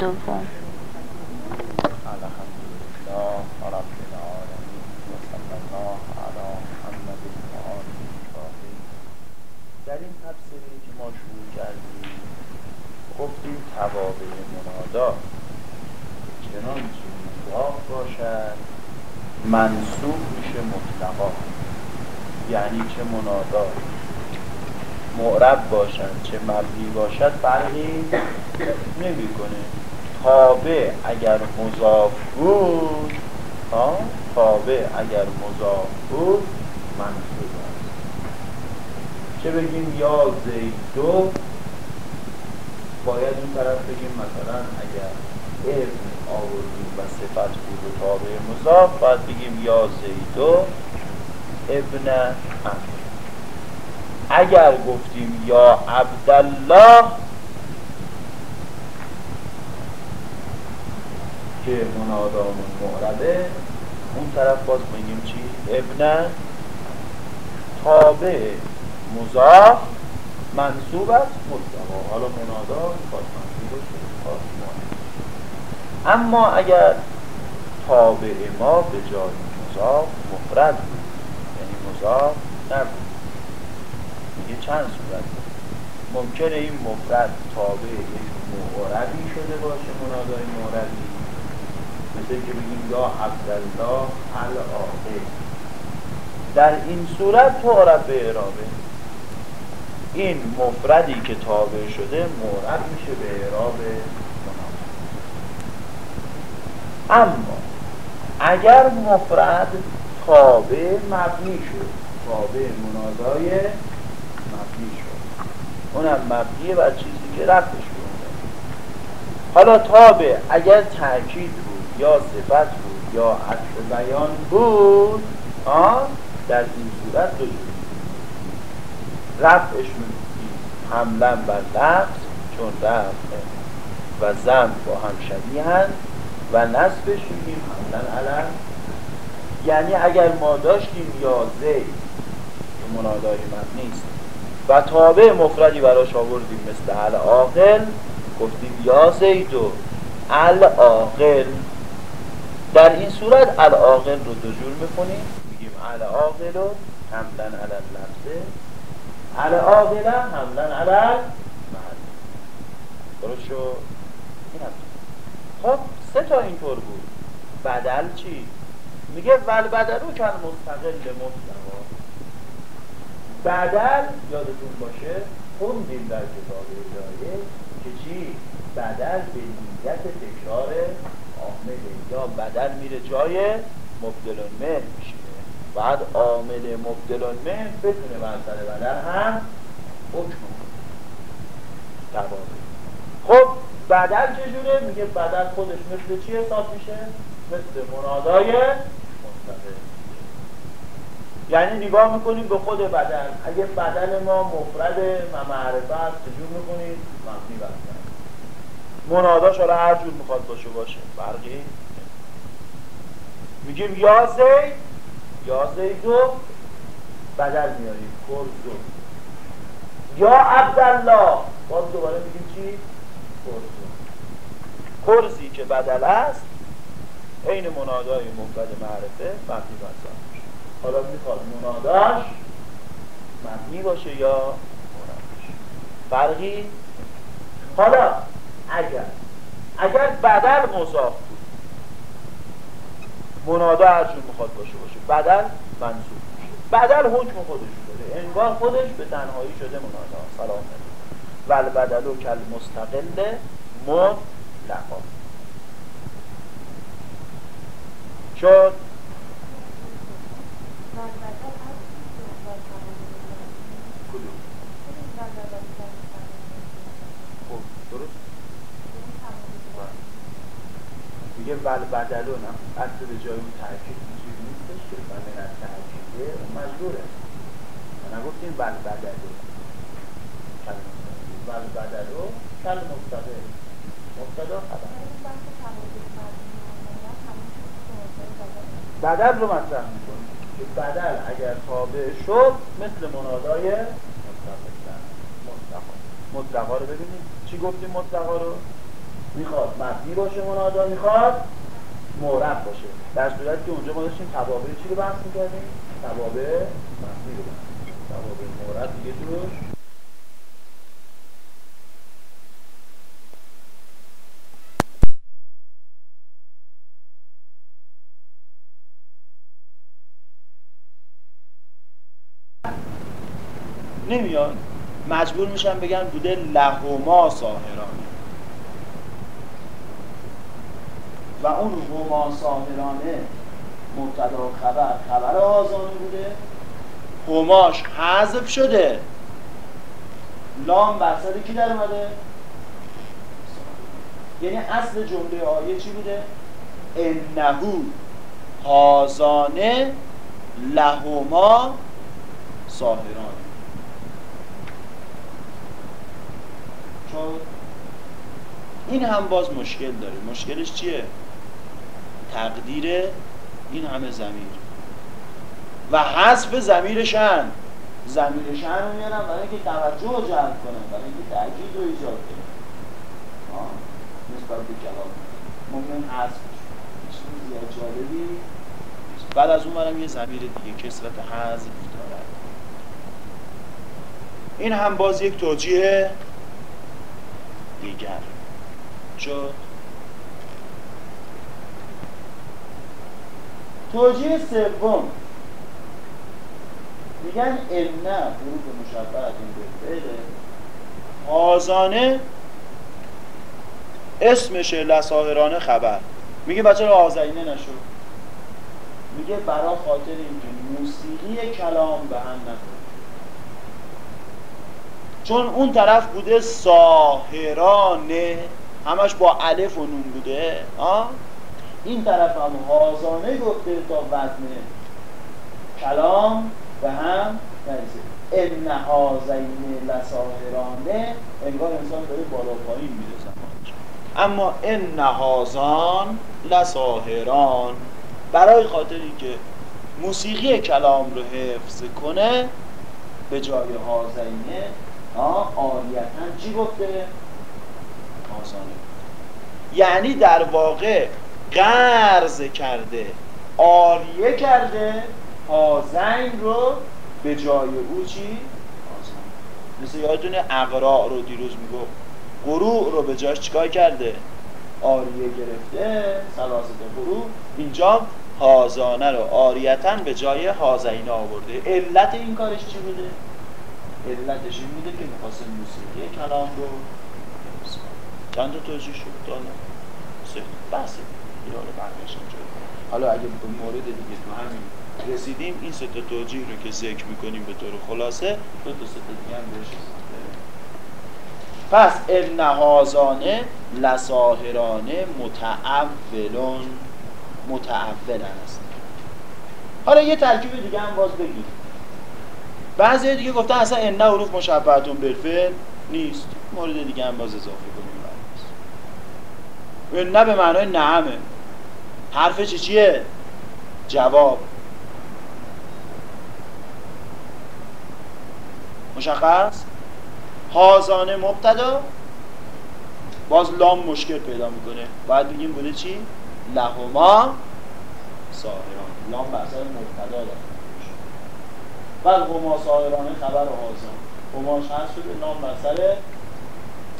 دوم. در این تفسیری که ما شروع کردیم گفتیم توابع منادا. چنانچه مضاف باشد منصوب میشه مطلقا. یعنی چه منادا؟ معرب باشد چه مبنی باشد فرقی نمی‌کنه. تابع اگر مضاف بود ها؟ تابع اگر مضاف بود منصوب است. چه بگیم یا زیدو؟ باید اون طرف بگیم مثلا اگر ابن آوردیم و صفت بود و تابع مضاف باید بگیم یا زیدو ابن امر اگر گفتیم یا عبدالله که منادامون معربه اون طرف باز بگیم چی؟ ابن تابع مضاف منصوب است مطلقا حالا منادا خواست منصوب خواست اما اگر تابع ما به جای مضاف مفرد بود. یعنی مضاف نبود. میگه چند صورت؟ ممکنه این مفرد تابع یک شده باشه منادای معربی مثل که بگیم یا عبدالله العاقل. در این صورت تعرب به اعرابه. این مفردی که تابع شده معرب میشه به اعراب اما اگر مفرد تابع مبنی شد تابع منادای مبنی شد. اونم مبنیه بر چیزی که رفتش بونده حالا تابع اگر تاکید بود یا صفت بود یا عطف بیان بود آه در این صورت دو رفعش حملا بر لفظ چون رفع و زم با هم شبیهن و نصبش میگیم حملا علم یعنی اگر ما داشتیم یا زید که منادای من نیست و تابع مفردی براش آوردیم مثل العاقل گفتیم یا زیدو العاقل. در این صورت العاقل رو دو جور می‌کنیم میگیم العاقل رو حملا علل لفظه العاقل حملا علل محل درست هم. خب سه تا اینطور بود. بدل چی؟ میگه ول بدلو کن مستقل مطلقا بدل یادتون باشه خوندیم در کتاب اداره که چی؟ بدل به نیت تکرار عامله یا بدل میره جای مبدلون مهر میشه بعد عامل مبدلون مهر بتونه بر بدل هم حکم خب بدل چجوره؟ میگه بدل خودش مثل چی حساب میشه؟ مثل منادای مستقل یعنی نگاه می‌کنیم به خود بدل اگه بدل ما مفرد و معرفه است چجور می‌کنیم؟ مبنی بستن مناداش حالا هر جور می‌خواد باشه باشه. فرقی میگیم یا زید یا زیدو بدل میاریم کرزو یا عبدالله. باز دوباره میگیم چی؟ کرزو کرزی که بدل است عین منادای مفرد معرفه مبنی بستن حالا می‌خواد مناداش مبنی باشه یا باشه فرقی؟ حالا اگر اگر بدل مضاف بود منادا هر جور می‌خواد باشه باشه بدل منصوب میشه. بدل حکم خودش داره. انگار خودش به تنهایی شده منادا. سلام ول بدلو کل مستقل مطلقا. شد. میگه ول بدلو نه اصل به جای اون تحکیل چیزی نیستش که من از تحکیله اون مجبوره. ما نگفتیم ول بدلو ول بدلو کل مبتده مبتدا خبر. بدل رو مطرح می‌کنیم. که بدل اگر تابع شد مثل منادای مطلقا مطلقا رو ببینید چی گفتیم مطلقا رو؟ مبنی باشه منادا می‌خواد مورب باشه. در صورت که اونجا ما داشتیم توابع چی رو بحث می‌کردیم؟ توابع مبنی رو بحث توابع مورب دیگه توش. نمیاد. مجبور میشن بگن بوده لهما ساهرانه و اون هما ساهرانه مبتدا خبر خبر آزانه بوده. هماش حذف شده. لام بر کی در اومده؟ یعنی اصل جمله آیه چی بوده؟ انهو هازانه لهما ساهران این هم باز مشکل داره. مشکلش چیه؟ تقدیر این همه زمیر و حذف زمیر شن زمیر شن رو میارم برای اینکه توجه رو جلب کنم برای اینکه تأکید رو ایجاد کنم نسبت به کلام ممکن حذف زیاد جالبی بعد از اون برم یه زمیر دیگه کسرت حذف دارد این هم باز یک توجیه دیگر. شد توجیه سوم. میگن امنه حروف مشبه این به آزانه اسمشه لساهرانه خبر. میگه بچه آزینه نشد میگه برا خاطر اینکه موسیقی کلام به هم نخورد چون اون طرف بوده ساهرانه همش با الف و نون بوده آه؟ این طرف هم هازانه گفته تا وزن کلام به هم نریزه ان هازین لساهرانه انگار انسان داره بالا پایین میره اما ان هازان لساهران برای خاطر اینکه موسیقی کلام رو حفظ کنه به جای هازینه آریتن چی گفته؟ هازانه یعنی در واقع قرض کرده. آریه کرده. هازین رو به جای او چی؟ مثل یادتونه اقراع رو دیروز میگو قروع رو به جاش چیکار کرده؟ آریه گرفته. سلاست قروع اینجا هازانه رو آریتن به جای هازین آورده. علت این کارش چی بوده؟ علتش این بوده که می‌خواست موسیقی کلام رو چند تا توجیه شد؟ بحث ایران بقیش حالا اگه به مورد دیگه تو همین رسیدیم این سه تا توجیه رو که ذکر می‌کنیم به طور خلاصه دو تا سه دیگه هم بهش پس النهازانه لساهرانه متعولون متعول است. حالا یه ترکیب دیگه هم باز بگیم. بعضی دیگه گفتن اصلا ان حروف مشبهتون بالفعل نیست. مورد دیگه هم باز اضافه کنیم نه به معنای نعمه. حرف چی چیه؟ جواب. مشخص؟ هازانه مبتدا؟ باز لام مشکل پیدا می‌کنه. باید بگیم بوده چی؟ لهما ساهران. لام بر مبتدا داره. بل هما ساهرانه خبر هازان هماش هست شده لام بر سر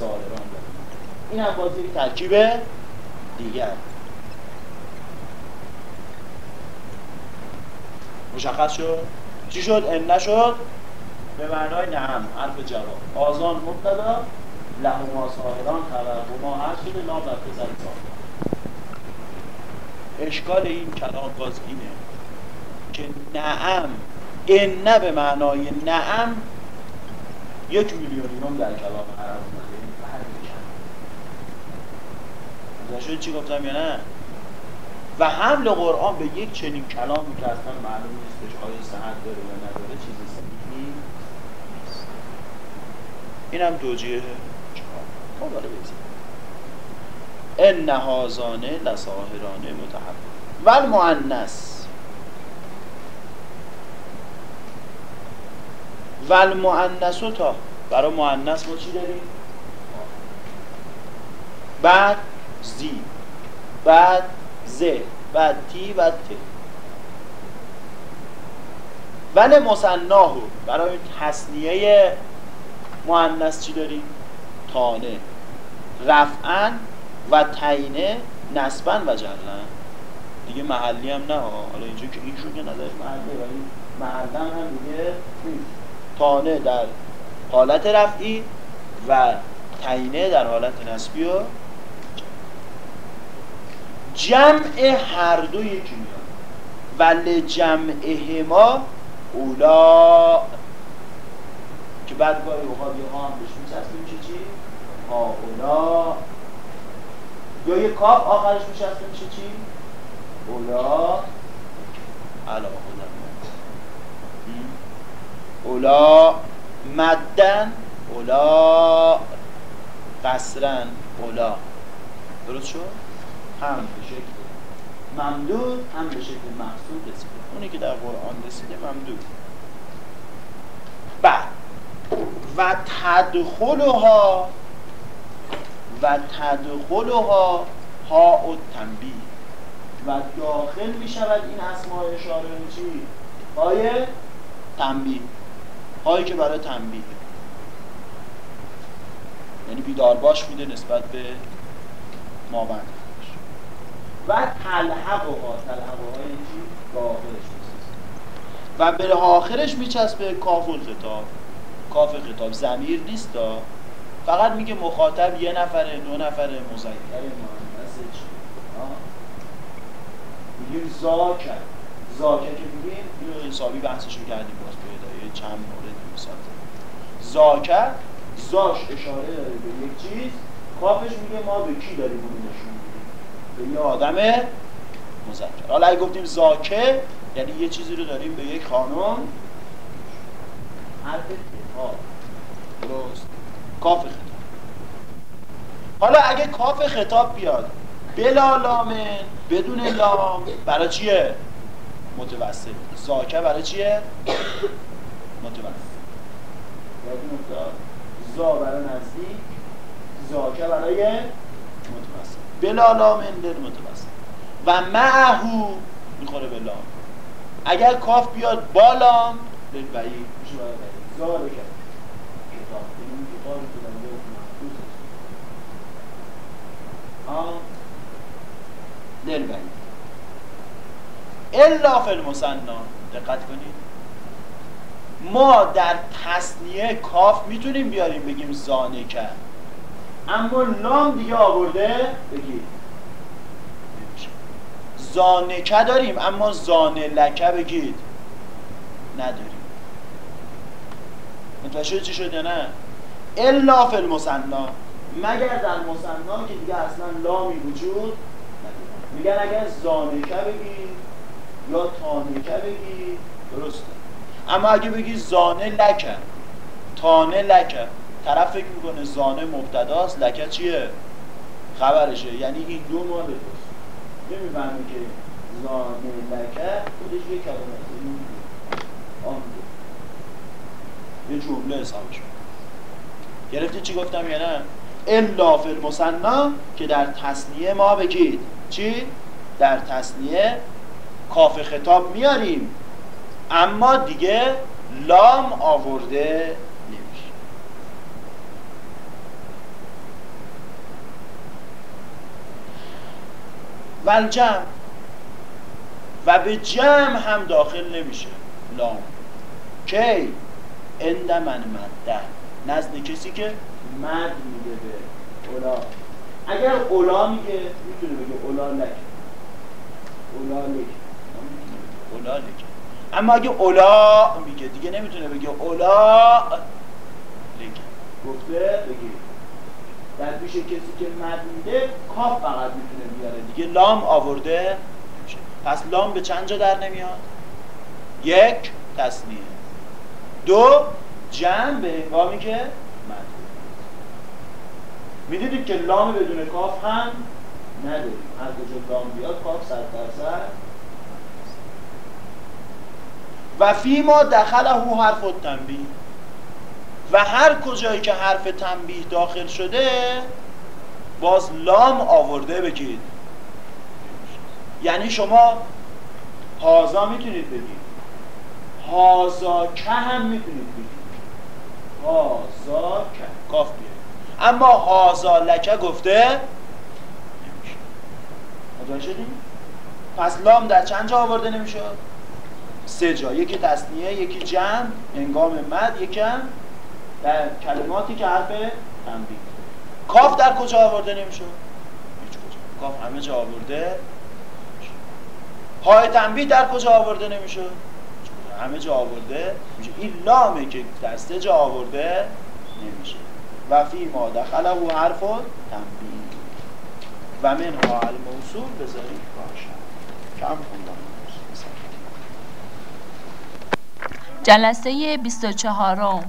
ساهران داره. این هم باز یک ترکیب دیگر. مشخص شد. چی شد؟ ان نشد. به معنای نعم حرف جواب. آزان مبتدا لهما ساهران خبر هما هست شده بر پسر اشکال این کلام باز اینه که نعم این نه به معنای نعم یک میلیونیوم در کلام عرب بوده چی گفتم یا نه؟ و حمل قرآن به یک چنین کلامی که اصلا معلوم نیستش آیا صحت داره یا نداره چیزی صحیحی نیست این هم توجیه خب داره ان نهازانه لساهرانه متحب و المعنس و المعنس تا. برای معنس ما چی داریم؟ بعد زی. بعد ز بعد تی بعد ت. ول مصناهو برای تصنیه مؤنث چی داریم؟ تانه رفعن و تعینه نسبن و جلن دیگه محلی هم نه حالا اینجا که این که نداره محلی ولی محلا هم دیگه تانه در حالت رفعی و تعینه در حالت نسبی و جمع هر دو یکی ولی جمع ما اولا که بعد گاهی اوقات یه ها هم بهش میچسته میشه چی؟ ها اولا یا یه کاف آخرش میچسته میشه چی؟ اولا علاقه اولا مدن. اولا قصرن اولا درست شد؟ هم به شکل ممدود هم به شکل محصول رسیده. اونی که در قرآن رسیده ممدود. بعد. و تدخلها و تدخلها ها و تنبیه و داخل می شود این اسماء اشاره چی؟ های تنبیه. هایی که برای تنبیه. یعنی بیدار باش میده نسبت به مابند. و تلحق و ها تلحق های چی؟ به آخرش و به آخرش میچسبه کاف خطاب کاف خطاب زمیر نیست دا. فقط میگه مخاطب یه نفره دو نفره مذکر. مؤنث چی؟ میگیم زاکه. زاکه که میگیم اینو حسابی بحثشو کردیم باز پیدا چند مورد مثال زاکه؟ زاش اشاره داره به یک چیز. کافش میگه ما به کی داریم اون نشون به یه آدم مذکر. حالا اگه گفتیم زاکه یعنی یه چیزی رو داریم به یک خانم. حرف درست. کاف خطاب. حالا اگه کاف خطاب بیاد بلا لامن بدون لام برای چیه؟ متوسط. زاکه برای چیه؟ متوسط. زا برای نزدیک. زاکه برای بلا لامن متوسط. و معهو می‌خوره به لام. اگر کاف بیاد بالام للبعید میشه برای کرد الا فی المثنا دقت کنید. ما در تصنیه کاف می‌تونیم بیاریم بگیم زانکه. اما لام دیگه آورده؟ بگید زانکه داریم اما زانه لکه بگید. نداریم. متوجه چی شد یا نه؟ الا فی المثنا مگر در مثنا که دیگه اصلا لامی وجود میگن اگر زانکه بگی یا تانکه بگی درسته. اما اگه بگی زانه لکه تانه لکه. طرف فکر می‌کنه زانه مبتداست لکه چیه؟ خبرشه. یعنی این دو مال نمی‌فهمه که زانه لکه خودش یه کلمه آن یه جمله حسابش گرفتی چی گفتم یا نه؟ الا فی که در تصنیه ما بگید. چی؟ در تصنیه کاف خطاب میاریم. اما دیگه لام آورده نمیشه و جمع. و به جمع هم داخل نمیشه. لام. کی؟ اند من مده نزد کسی که؟ مد میده به اولا. اگر اولا میگه می‌تونه بگه اولا لک. اولا لک. اولا لک. اما اگه اولا میگه دیگه نمی‌تونه بگه اولا لک. گفته بگی. در پیش کسی که مد کاف فقط می‌تونه بیاره. دیگه لام آورده پس لام به چند جا در نمیاد؟ یک تصنیه دو جمع به هنگامی که مد می‌دیدید که لام بدون کاف هم نداریم هر کجا لام بیاد کاف صد درصد و فی ما دخل هو حرف تنبیه و هر کجایی که حرف تنبیه داخل شده باز لام آورده بگید. یعنی شما هازا می‌تونید بگید. هازا که هم می‌تونید بگید. هازا که کاف بیارید. اما هازا لکه گفته متوجه پس لام در چند جا آورده نمیشه سه جا. یکی تصنیه یکی جمع انگام مد یکم در کلماتی که حرف تنبیه. کاف در کجا آورده نمیشه هیچ کجا. کاف همه جا آورده های تنبیه در کجا آورده نمیشه همه جا آورده میشه این لامه که در جا آورده نمیشه و فی ما دخله و حرف تنبیه. و من ها الموصول بذارید. باشد کم خوندم. جلسه 24